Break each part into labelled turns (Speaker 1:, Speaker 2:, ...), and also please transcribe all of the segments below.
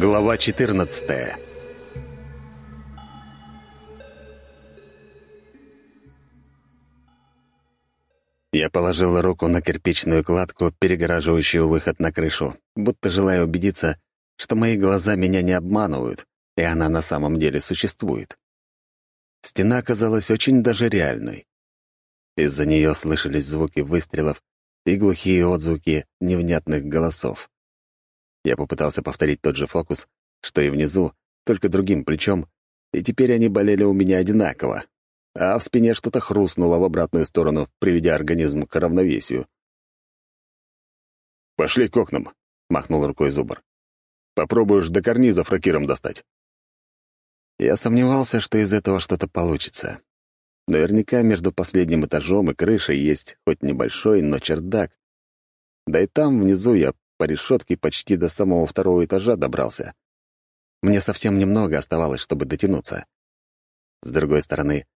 Speaker 1: Глава 14 Я положил руку на кирпичную кладку, перегораживающую выход на крышу, будто желая убедиться, что мои глаза меня не обманывают, и она на самом деле существует. Стена оказалась очень даже реальной. Из-за нее слышались звуки выстрелов и глухие отзвуки невнятных голосов. Я попытался повторить тот же фокус, что и внизу, только другим плечом, и теперь они болели у меня одинаково, а в спине что-то хрустнуло в обратную сторону, приведя организм к равновесию. «Пошли к окнам», — махнул рукой Зубр. «Попробуешь до карнизов ракиром достать». Я сомневался, что из этого что-то получится. Наверняка между последним этажом и крышей есть хоть небольшой, но чердак. Да и там внизу я по решетке почти до самого второго этажа добрался. Мне совсем немного оставалось, чтобы дотянуться. С другой стороны,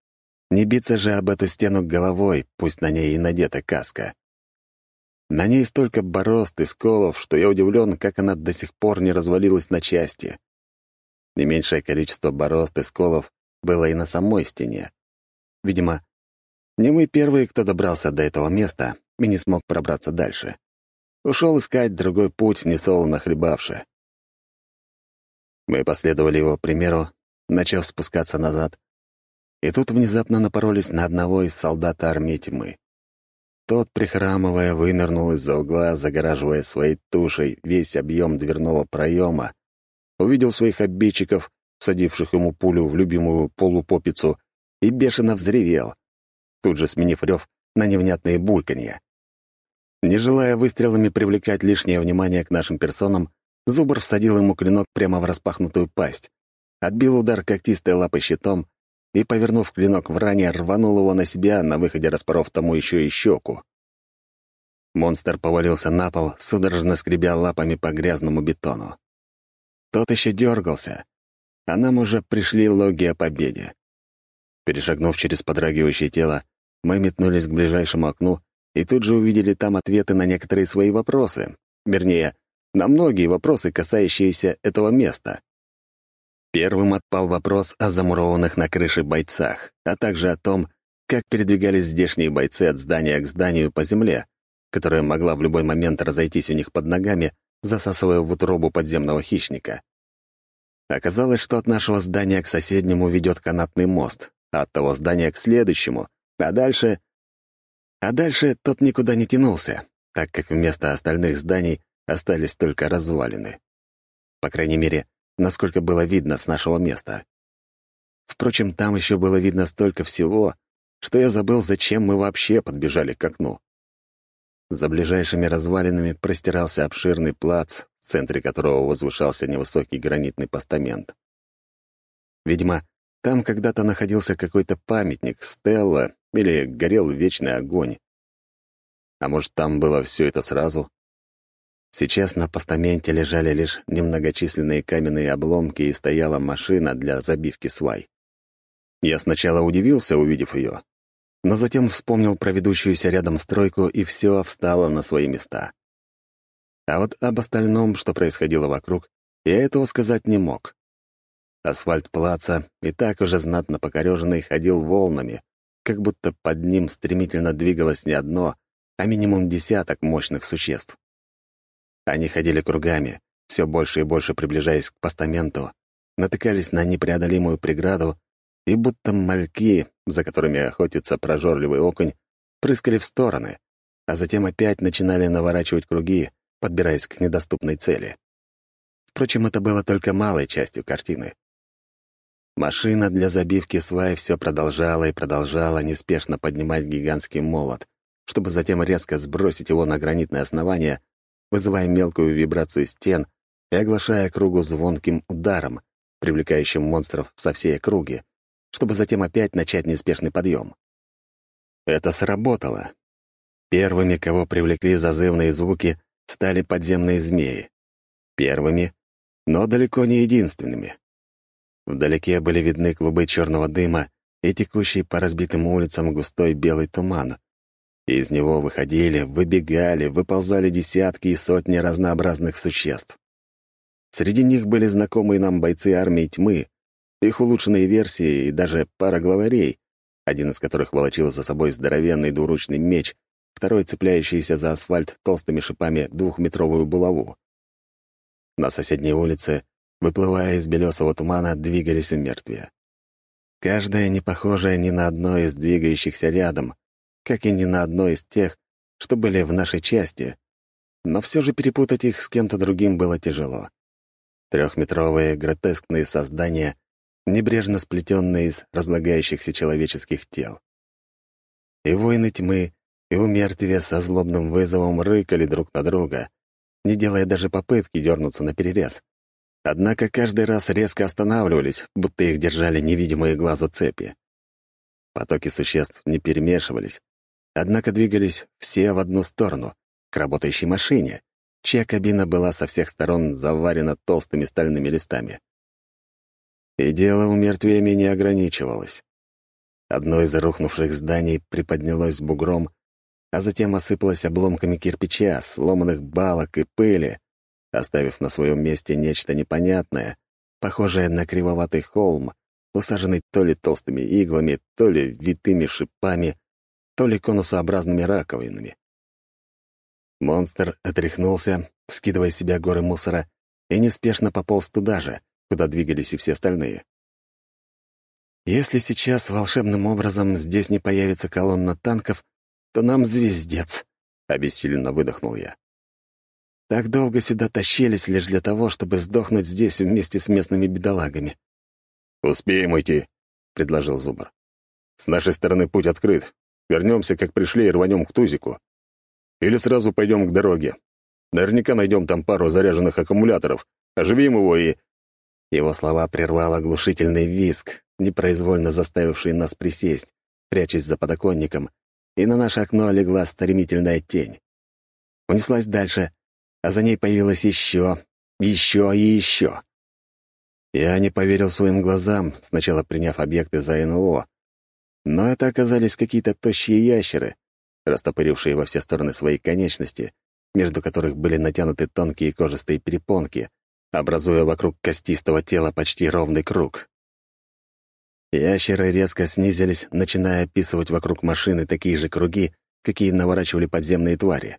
Speaker 1: не биться же об эту стену головой, пусть на ней и надета каска. На ней столько борозд и сколов, что я удивлен, как она до сих пор не развалилась на части. Не меньшее количество борозд и сколов было и на самой стене. Видимо, не мы первые, кто добрался до этого места и не смог пробраться дальше. Ушел искать другой путь, несолоно хлебавши. Мы последовали его примеру, начав спускаться назад, и тут внезапно напоролись на одного из солдат армии тьмы. Тот, прихрамывая, вынырнул из-за угла, загораживая своей тушей весь объем дверного проема, увидел своих обидчиков, садивших ему пулю в любимую полупопицу, и бешено взревел, тут же сменив рев на невнятные бульканья. Не желая выстрелами привлекать лишнее внимание к нашим персонам, Зубр всадил ему клинок прямо в распахнутую пасть, отбил удар когтистой лапой щитом и, повернув клинок в ране, рванул его на себя, на выходе распоров тому еще и щеку. Монстр повалился на пол, судорожно скребя лапами по грязному бетону. Тот еще дергался, а нам уже пришли логи о победе. Перешагнув через подрагивающее тело, мы метнулись к ближайшему окну и тут же увидели там ответы на некоторые свои вопросы. Вернее, на многие вопросы, касающиеся этого места. Первым отпал вопрос о замурованных на крыше бойцах, а также о том, как передвигались здешние бойцы от здания к зданию по земле, которая могла в любой момент разойтись у них под ногами, засасывая в утробу подземного хищника. Оказалось, что от нашего здания к соседнему ведет канатный мост, а от того здания к следующему, а дальше а дальше тот никуда не тянулся, так как вместо остальных зданий остались только развалины. По крайней мере, насколько было видно с нашего места. Впрочем, там еще было видно столько всего, что я забыл, зачем мы вообще подбежали к окну. За ближайшими развалинами простирался обширный плац, в центре которого возвышался невысокий гранитный постамент. Видимо, там когда-то находился какой-то памятник, стелла или горел вечный огонь. А может, там было все это сразу? Сейчас на постаменте лежали лишь немногочисленные каменные обломки и стояла машина для забивки свай. Я сначала удивился, увидев ее, но затем вспомнил про ведущуюся рядом стройку, и все встало на свои места. А вот об остальном, что происходило вокруг, я этого сказать не мог. Асфальт плаца, и так уже знатно покореженный, ходил волнами, как будто под ним стремительно двигалось не одно, а минимум десяток мощных существ. Они ходили кругами, все больше и больше приближаясь к постаменту, натыкались на непреодолимую преграду и будто мальки, за которыми охотится прожорливый окунь, прыскали в стороны, а затем опять начинали наворачивать круги, подбираясь к недоступной цели. Впрочем, это было только малой частью картины. Машина для забивки свай все продолжала и продолжала неспешно поднимать гигантский молот, чтобы затем резко сбросить его на гранитное основание, вызывая мелкую вибрацию стен и оглашая кругу звонким ударом, привлекающим монстров со всей округи, чтобы затем опять начать неспешный подъем. Это сработало. Первыми, кого привлекли зазывные звуки, стали подземные змеи. Первыми, но далеко не единственными. Вдалеке были видны клубы черного дыма и текущий по разбитым улицам густой белый туман. Из него выходили, выбегали, выползали десятки и сотни разнообразных существ. Среди них были знакомые нам бойцы армии тьмы, их улучшенные версии и даже пара главарей, один из которых волочил за собой здоровенный двуручный меч, второй цепляющийся за асфальт толстыми шипами двухметровую булаву. На соседней улице, выплывая из белесого тумана, двигались мертвия. Каждая не похожая ни на одно из двигающихся рядом, как и ни на одно из тех, что были в нашей части, но все же перепутать их с кем-то другим было тяжело. Трехметровые гротескные создания, небрежно сплетенные из разлагающихся человеческих тел. И воины тьмы, и умертвия со злобным вызовом рыкали друг на друга, не делая даже попытки дернуться на перерез. Однако каждый раз резко останавливались, будто их держали невидимые глазу цепи. Потоки существ не перемешивались, однако двигались все в одну сторону, к работающей машине, чья кабина была со всех сторон заварена толстыми стальными листами. И дело у мертвиями не ограничивалось. Одно из рухнувших зданий приподнялось бугром, а затем осыпалось обломками кирпича, сломанных балок и пыли, оставив на своем месте нечто непонятное, похожее на кривоватый холм, усаженный то ли толстыми иглами, то ли витыми шипами, то ли конусообразными раковинами. Монстр отряхнулся, скидывая с себя горы мусора, и неспешно пополз туда же, куда двигались и все остальные. Если сейчас волшебным образом здесь не появится колонна танков, то нам звездец, — обессиленно выдохнул я. Так долго сюда тащились лишь для того, чтобы сдохнуть здесь вместе с местными бедолагами. «Успеем уйти», — предложил Зубр. «С нашей стороны путь открыт. Вернемся, как пришли, и рванем к Тузику. Или сразу пойдем к дороге. Наверняка найдем там пару заряженных аккумуляторов, оживим его и...» Его слова прервал оглушительный визг, непроизвольно заставивший нас присесть, прячась за подоконником, и на наше окно легла стремительная тень. Унеслась дальше, а за ней появилась еще, еще и еще. Я не поверил своим глазам, сначала приняв объекты за НЛО, но это оказались какие-то тощие ящеры, растопырившие во все стороны свои конечности, между которых были натянуты тонкие кожистые перепонки, образуя вокруг костистого тела почти ровный круг. Ящеры резко снизились, начиная описывать вокруг машины такие же круги, какие наворачивали подземные твари.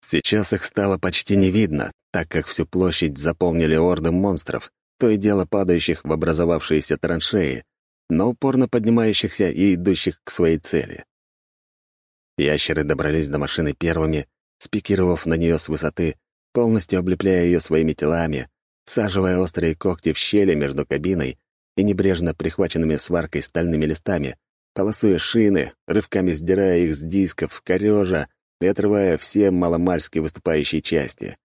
Speaker 1: Сейчас их стало почти не видно, так как всю площадь заполнили орды монстров, то и дело падающих в образовавшиеся траншеи, но упорно поднимающихся и идущих к своей цели. Ящеры добрались до машины первыми, спикировав на нее с высоты, полностью облепляя ее своими телами, саживая острые когти в щели между кабиной и небрежно прихваченными сваркой стальными листами, полосуя шины, рывками сдирая их с дисков, корежа и отрывая все маломальски выступающие части.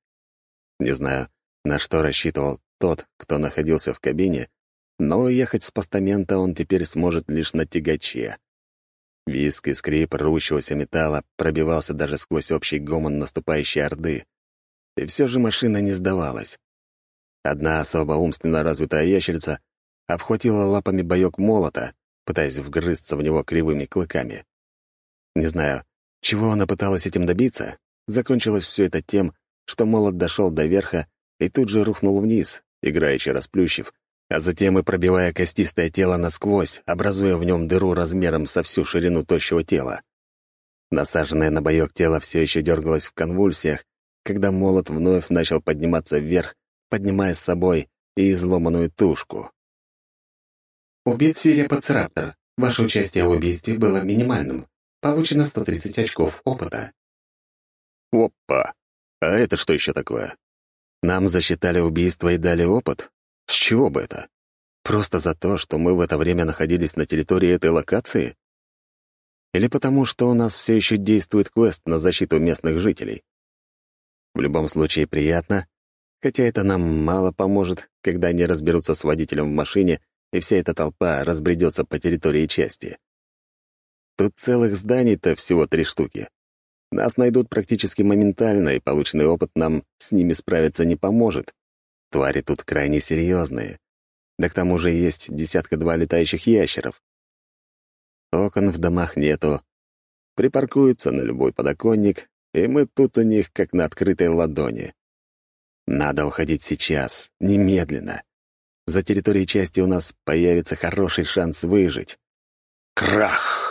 Speaker 1: Не знаю, на что рассчитывал тот, кто находился в кабине, но ехать с постамента он теперь сможет лишь на тягаче. Виск и скрип рвущегося металла пробивался даже сквозь общий гомон наступающей орды. И все же машина не сдавалась. Одна особо умственно развитая ящерица обхватила лапами боек молота, пытаясь вгрызться в него кривыми клыками. Не знаю, чего она пыталась этим добиться, закончилось все это тем, что молот дошел до верха и тут же рухнул вниз, играючи расплющив, а затем и пробивая костистое тело насквозь, образуя в нем дыру размером со всю ширину тощего тела. Насаженное на боек тело все еще дергалось в конвульсиях, когда молот вновь начал подниматься вверх, поднимая с собой и изломанную тушку.
Speaker 2: Убит свирепоцраптор. Ваше участие в убийстве было минимальным. Получено 130 очков опыта.
Speaker 1: Опа! А это что еще такое? Нам засчитали убийство и дали опыт? С чего бы это? Просто за то, что мы в это время находились на территории этой локации? Или потому, что у нас все еще действует квест на защиту местных жителей? В любом случае приятно, хотя это нам мало поможет, когда они разберутся с водителем в машине, и вся эта толпа разбредется по территории части. Тут целых зданий-то всего три штуки. Нас найдут практически моментально, и полученный опыт нам с ними справиться не поможет. Твари тут крайне серьезные. Да к тому же есть десятка-два летающих ящеров. Окон в домах нету. Припаркуются на любой подоконник, и мы тут у них как на открытой ладони. Надо уходить сейчас, немедленно. За территорией части у нас появится хороший шанс выжить. Крах!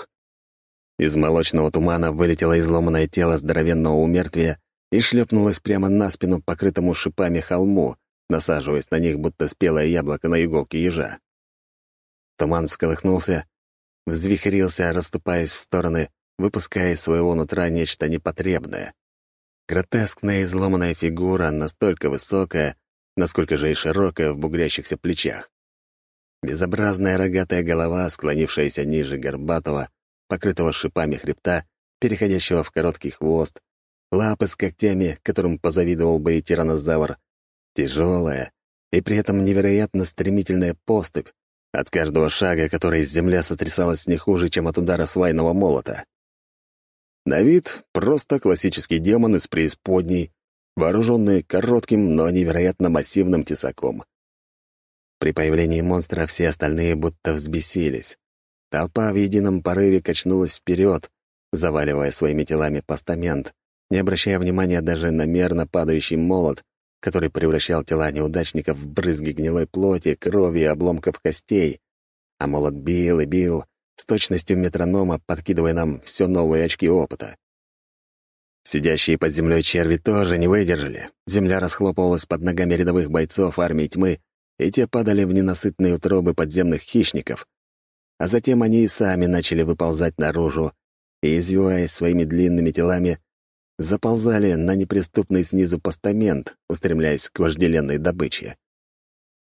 Speaker 1: Из молочного тумана вылетело изломанное тело здоровенного умертвия и шлепнулось прямо на спину покрытому шипами холму, насаживаясь на них, будто спелое яблоко на иголке ежа. Туман всколыхнулся, взвихрился, расступаясь в стороны, выпуская из своего нутра нечто непотребное. Гротескная изломанная фигура, настолько высокая, насколько же и широкая в бугрящихся плечах. Безобразная рогатая голова, склонившаяся ниже горбатого, покрытого шипами хребта, переходящего в короткий хвост, лапы с когтями, которым позавидовал бы и тиранозавр, тяжелая и при этом невероятно стремительная поступь, от каждого шага которой земля сотрясалась не хуже, чем от удара свайного молота. На вид просто классический демон из преисподней, вооруженный коротким, но невероятно массивным тесаком. При появлении монстра все остальные будто взбесились. Толпа в едином порыве качнулась вперед, заваливая своими телами постамент, не обращая внимания даже на мерно падающий молот, который превращал тела неудачников в брызги гнилой плоти, крови и обломков костей. А молот бил и бил, с точностью метронома подкидывая нам все новые очки опыта. Сидящие под землей черви тоже не выдержали. Земля расхлопывалась под ногами рядовых бойцов армии тьмы, и те падали в ненасытные утробы подземных хищников. А затем они и сами начали выползать наружу и, извиваясь своими длинными телами, заползали на неприступный снизу постамент, устремляясь к вожделенной добыче.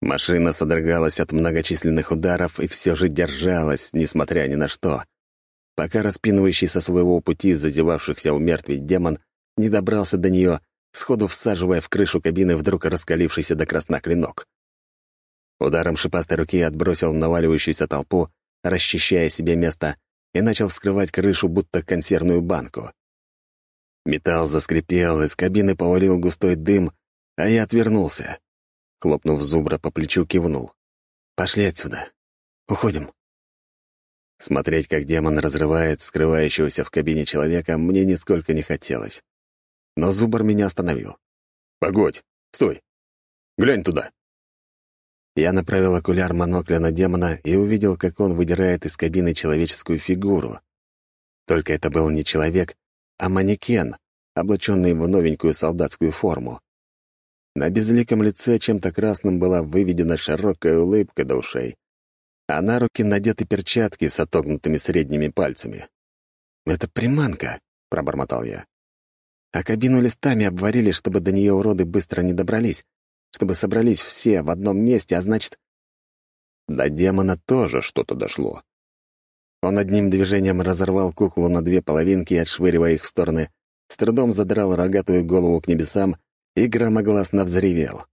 Speaker 1: Машина содрогалась от многочисленных ударов и все же держалась, несмотря ни на что, пока распинывающий со своего пути зазевавшихся у мертвей демон не добрался до нее, сходу всаживая в крышу кабины вдруг раскалившийся до красна клинок. Ударом шипастой руки отбросил наваливающуюся толпу, расчищая себе место, и начал вскрывать крышу, будто консервную банку. Металл заскрипел, из кабины повалил густой дым, а я отвернулся. Хлопнув зубра по плечу, кивнул. «Пошли отсюда. Уходим». Смотреть, как демон разрывает скрывающегося в кабине человека, мне нисколько не хотелось. Но зубр меня остановил. «Погодь! Стой! Глянь туда!» Я направил окуляр монокля на демона и увидел, как он выдирает из кабины человеческую фигуру. Только это был не человек, а манекен, облаченный в новенькую солдатскую форму. На безликом лице чем-то красным была выведена широкая улыбка до ушей, а на руки надеты перчатки с отогнутыми средними пальцами. «Это приманка», — пробормотал я. «А кабину листами обварили, чтобы до нее уроды быстро не добрались, чтобы собрались все в одном месте, а значит...» До демона тоже что-то дошло. Он одним движением разорвал куклу на две половинки, отшвыривая их в стороны, с трудом задрал рогатую голову к небесам и громогласно взревел.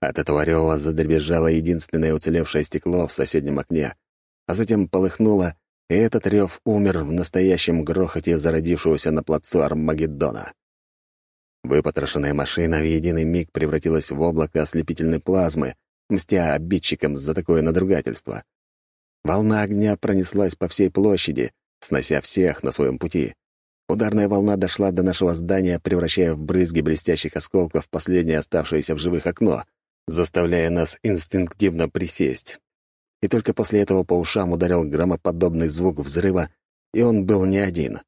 Speaker 1: От этого рева задребезжало единственное уцелевшее стекло в соседнем окне, а затем полыхнуло, и этот рев умер в настоящем грохоте зародившегося на плацу Армагеддона. Выпотрошенная машина в единый миг превратилась в облако ослепительной плазмы, мстя обидчикам за такое надругательство. Волна огня пронеслась по всей площади, снося всех на своем пути. Ударная волна дошла до нашего здания, превращая в брызги блестящих осколков последнее оставшееся в живых окно, заставляя нас инстинктивно присесть. И только после этого по ушам ударил громоподобный звук взрыва, и он был не один.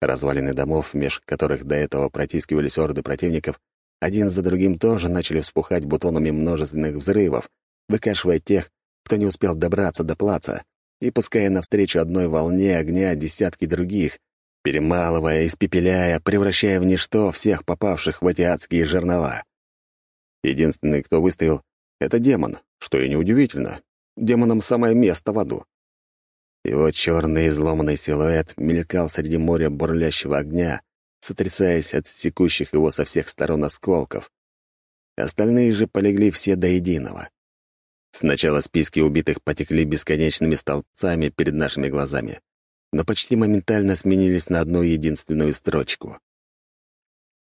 Speaker 1: Развалины домов, меж которых до этого протискивались орды противников, один за другим тоже начали вспухать бутонами множественных взрывов, выкашивая тех, кто не успел добраться до плаца, и пуская навстречу одной волне огня десятки других, перемалывая, испепеляя, превращая в ничто всех попавших в эти адские жернова. Единственный, кто выстоял, — это демон, что и неудивительно. Демонам самое место в аду. Его черный изломанный силуэт мелькал среди моря бурлящего огня, сотрясаясь от секущих его со всех сторон осколков. Остальные же полегли все до единого. Сначала списки убитых потекли бесконечными столбцами перед нашими глазами, но почти моментально сменились на одну единственную строчку.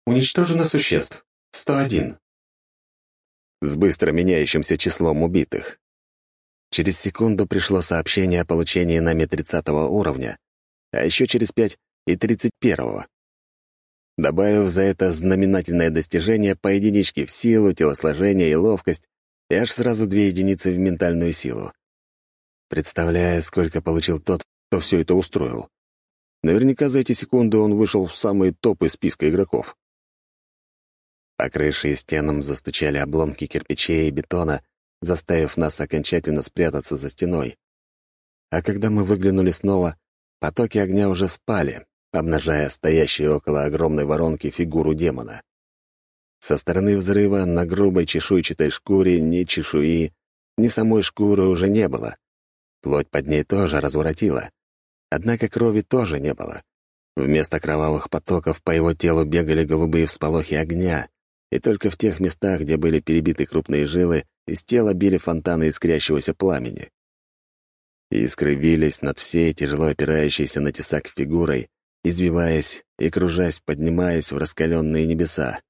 Speaker 2: Уничтожено существ. 101.
Speaker 1: С быстро меняющимся числом убитых. Через секунду пришло сообщение о получении нами 30 уровня, а еще через пять и 31-го. добавив за это знаменательное достижение по единичке в силу, телосложение и ловкость, и аж сразу две единицы в ментальную силу. Представляя, сколько получил тот, кто все это устроил. Наверняка за эти секунды он вышел в самые топы списка игроков. По крыше и стенам застучали обломки кирпичей и бетона, заставив нас окончательно спрятаться за стеной. А когда мы выглянули снова, потоки огня уже спали, обнажая стоящую около огромной воронки фигуру демона. Со стороны взрыва на грубой чешуйчатой шкуре ни чешуи, ни самой шкуры уже не было. Плоть под ней тоже разворотила. Однако крови тоже не было. Вместо кровавых потоков по его телу бегали голубые всполохи огня, и только в тех местах, где были перебиты крупные жилы, из тела били фонтаны искрящегося пламени. Искры вились над всей тяжело опирающейся на тесак фигурой, извиваясь и кружась, поднимаясь в раскаленные небеса.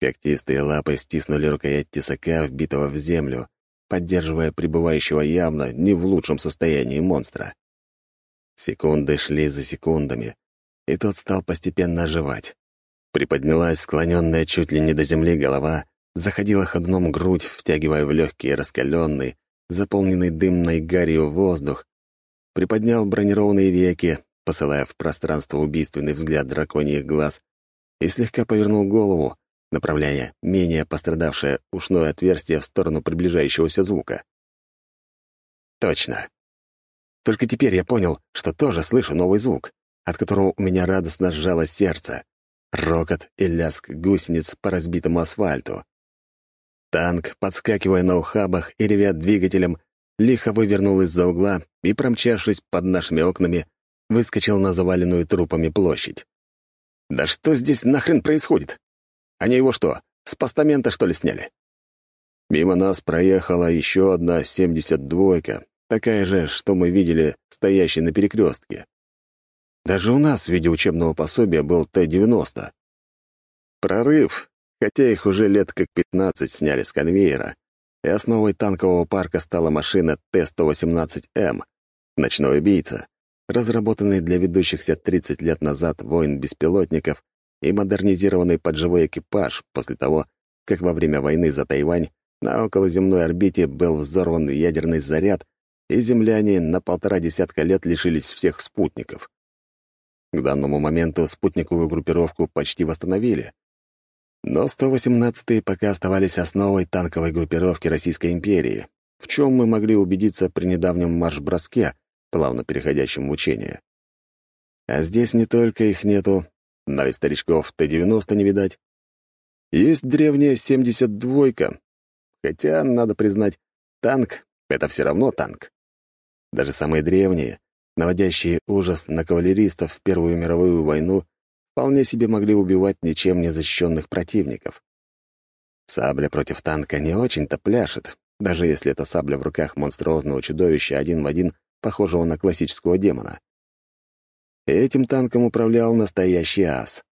Speaker 1: Когтистые лапы стиснули рукоять тесака, вбитого в землю, поддерживая пребывающего явно не в лучшем состоянии монстра. Секунды шли за секундами, и тот стал постепенно оживать. Приподнялась склоненная чуть ли не до земли голова, заходила ходуном грудь, втягивая в легкий раскаленный, заполненный дымной гарью воздух, приподнял бронированные веки, посылая в пространство убийственный взгляд драконьих глаз, и слегка повернул голову, направляя менее пострадавшее ушное отверстие в сторону приближающегося звука. Точно. Только теперь я понял, что тоже слышу новый звук, от которого у меня радостно сжалось сердце. Рокот и лязг гусениц по разбитому асфальту. Танк, подскакивая на ухабах и ревя двигателем, лихо вывернул из-за угла и, промчавшись под нашими окнами, выскочил на заваленную трупами площадь. «Да что здесь нахрен происходит? Они его что, с постамента, что ли, сняли?» Мимо нас проехала еще одна 72-ка, такая же, что мы видели, стоящей на перекрестке. Даже у нас в виде учебного пособия был Т-90. Прорыв, хотя их уже лет как 15 сняли с конвейера, и основой танкового парка стала машина Т-118М, ночной убийца, разработанный для ведущихся 30 лет назад войн беспилотников и модернизированный под живой экипаж после того, как во время войны за Тайвань на околоземной орбите был взорван ядерный заряд, и земляне на полтора десятка лет лишились всех спутников. К данному моменту спутниковую группировку почти восстановили. Но 118-е пока оставались основой танковой группировки Российской империи, в чем мы могли убедиться при недавнем марш-броске, плавно переходящем в учение. А здесь не только их нету, но и старичков Т-90 не видать. Есть древняя 72-ка, хотя, надо признать, танк — это все равно танк. Даже самые древние, наводящие ужас на кавалеристов в Первую мировую войну, вполне себе могли убивать ничем не защищенных противников. Сабля против танка не очень-то пляшет, даже если это сабля в руках монструозного чудовища один в один похожего на классического демона. Этим танком управлял настоящий ас.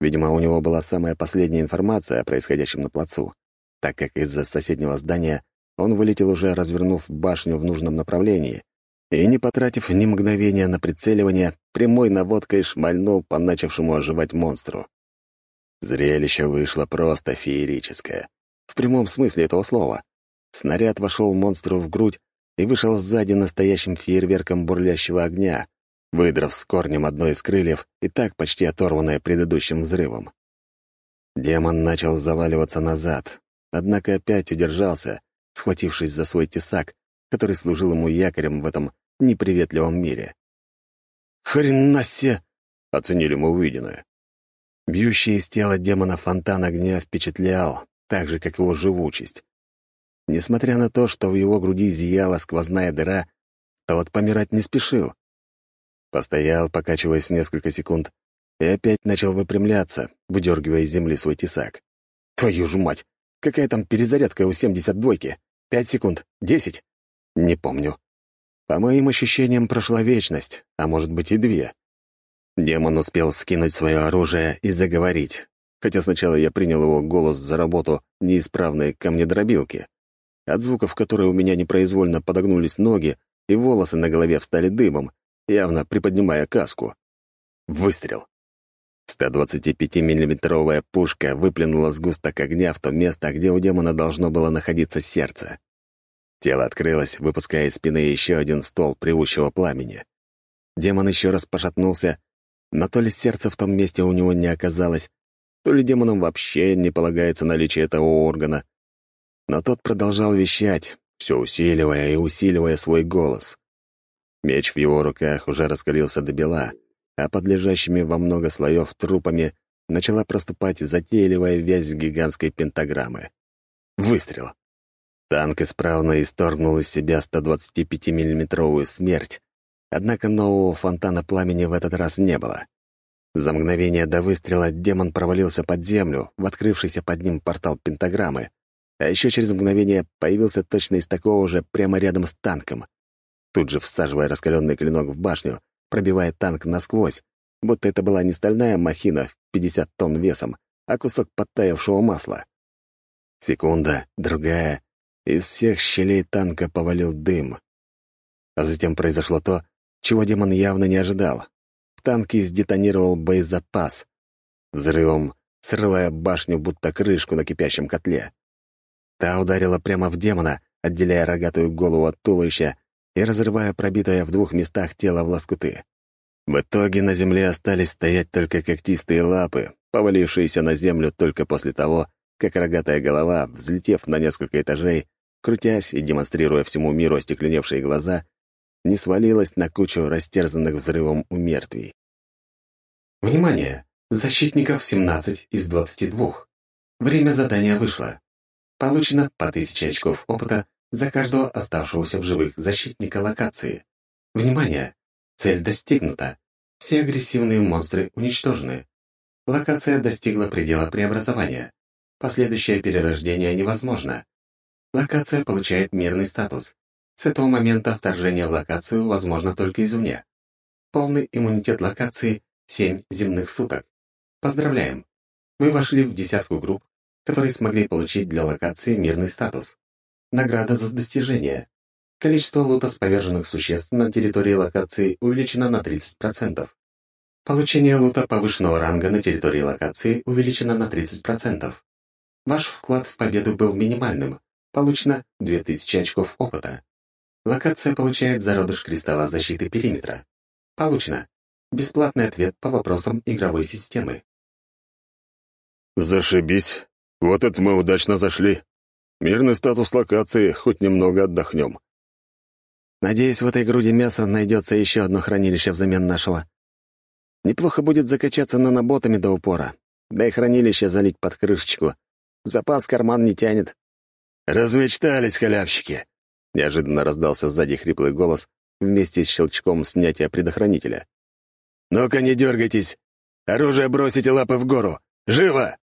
Speaker 1: Видимо, у него была самая последняя информация о происходящем на плацу, так как из-за соседнего здания он вылетел уже, развернув башню в нужном направлении, и, не потратив ни мгновения на прицеливание, прямой наводкой шмальнул по начавшему оживать монстру. Зрелище вышло просто феерическое. В прямом смысле этого слова. Снаряд вошел монстру в грудь, и вышел сзади настоящим фейерверком бурлящего огня, выдрав с корнем одно из крыльев и так почти оторванное предыдущим взрывом. Демон начал заваливаться назад, однако опять удержался, схватившись за свой тесак, который служил ему якорем в этом неприветливом мире. «Хрена себе!» — оценили мы увиденное. Бьющий из тела демона фонтан огня впечатлял, так же, как его живучесть. Несмотря на то, что в его груди зияла сквозная дыра, тот помирать не спешил. Постоял, покачиваясь несколько секунд, и опять начал выпрямляться, выдергивая из земли свой тесак. «Твою ж мать! Какая там перезарядка у 72-ки? Пять секунд? Десять? Не помню. По моим ощущениям, прошла вечность, а может быть и две. Демон успел скинуть свое оружие и заговорить, хотя сначала я принял его голос за работу неисправной камнедробилки от звуков которой у меня непроизвольно подогнулись ноги, и волосы на голове встали дымом, явно приподнимая каску. Выстрел. 125-миллиметровая пушка выплюнула сгусток огня в то место, где у демона должно было находиться сердце. Тело открылось, выпуская из спины еще один стол привущего пламени. Демон еще раз пошатнулся, но то ли сердце в том месте у него не оказалось, то ли демонам вообще не полагается наличие этого органа. Но тот продолжал вещать, все усиливая и усиливая свой голос. Меч в его руках уже раскалился до бела, а под лежащими во много слоев трупами начала проступать затейливая вязь гигантской пентаграммы. Выстрел. Танк исправно исторгнул из себя 125-миллиметровую смерть, однако нового фонтана пламени в этот раз не было. За мгновение до выстрела демон провалился под землю, в открывшийся под ним портал пентаграммы, а еще через мгновение появился точно из такого же прямо рядом с танком. Тут же всаживая раскаленный клинок в башню, пробивая танк насквозь, будто это была не стальная махина в 50 тонн весом, а кусок подтаявшего масла. Секунда, другая, из всех щелей танка повалил дым. А затем произошло то, чего демон явно не ожидал. В танке сдетонировал боезапас, взрывом срывая башню, будто крышку на кипящем котле. Та ударила прямо в демона, отделяя рогатую голову от туловища и разрывая пробитое в двух местах тело в лоскуты. В итоге на земле остались стоять только когтистые лапы, повалившиеся на землю только после того, как рогатая голова, взлетев на несколько этажей, крутясь и демонстрируя всему миру остекленевшие глаза, не свалилась на кучу растерзанных взрывом умертвий.
Speaker 2: «Внимание! Защитников 17 из 22. Время задания вышло. Получено по 1000 очков опыта за каждого оставшегося в живых защитника локации. Внимание! Цель достигнута. Все агрессивные монстры уничтожены. Локация достигла предела преобразования. Последующее перерождение невозможно. Локация получает мирный статус. С этого момента вторжение в локацию возможно только извне. Полный иммунитет локации — 7 земных суток. Поздравляем! Вы вошли в десятку групп, которые смогли получить для локации мирный статус. Награда за достижение. Количество лута с поверженных существ на территории локации увеличено на 30%. Получение лута повышенного ранга на территории локации увеличено на 30%. Ваш вклад в победу был минимальным. Получено 2000 очков опыта. Локация получает зародыш кристалла защиты периметра. Получено. Бесплатный ответ по вопросам игровой системы.
Speaker 1: Зашибись. Вот это мы удачно зашли. Мирный статус локации, хоть немного отдохнем.
Speaker 2: Надеюсь, в этой груди мяса найдется еще одно хранилище взамен нашего. Неплохо будет закачаться наноботами до упора, да и хранилище залить под крышечку. Запас карман не тянет.
Speaker 1: «Размечтались, халявщики!» Неожиданно раздался сзади хриплый голос вместе с щелчком снятия предохранителя. «Ну-ка, не дергайтесь! Оружие бросите лапы в гору! Живо!»